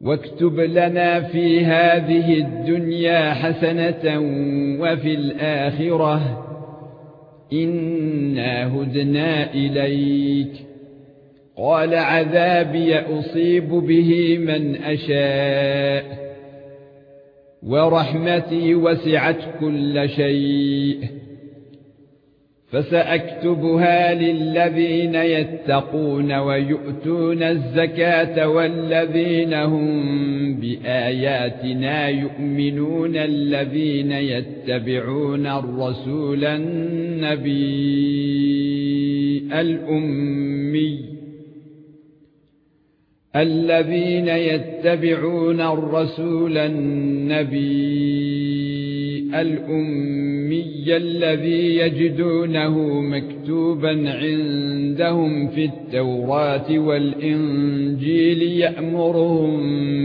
واكتب لنا في هذه الدنيا حسنة وفي الآخرة. إنا هدنا إليك. قال عذابي أصيب به من أشاء ورحمتي وسعت كل شيء. فسأكتبها للذين يتقون ويؤتون الزكاة والذين هم بآياتنا يؤمنون الذين يتبعون الرسول النبي الأمي الذين يتبعون الرسول النبي الأمي الذي يجدونه مكتوبا عندهم في التوراة والإنجيل يأمرهم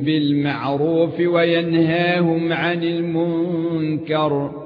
بالمعروف وينهاهم عن المنكر.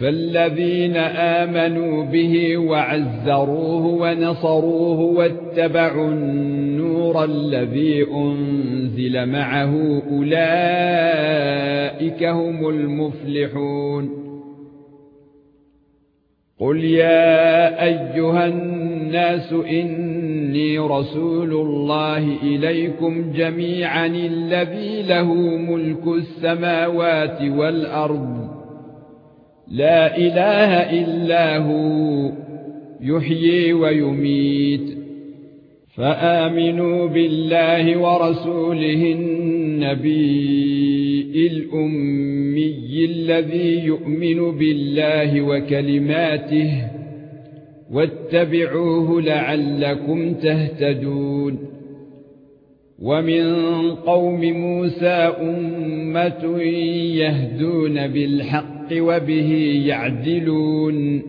فالذين آمنوا به وعزروه ونصروه واتبعوا النور الذي أنزل معه أولئك هم المفلحون قل يا ايها الناس اني رسول الله اليكم جميعا الذي له ملك السماوات والارض لا إله إلا هو يحيي ويميت. فآمنوا بالله ورسوله النبي الأمي الذي يؤمن بالله وكلماته واتبعوه لعلكم تهتدون. ومن قوم موسى أمة يهدون بالحق وبه يعدلون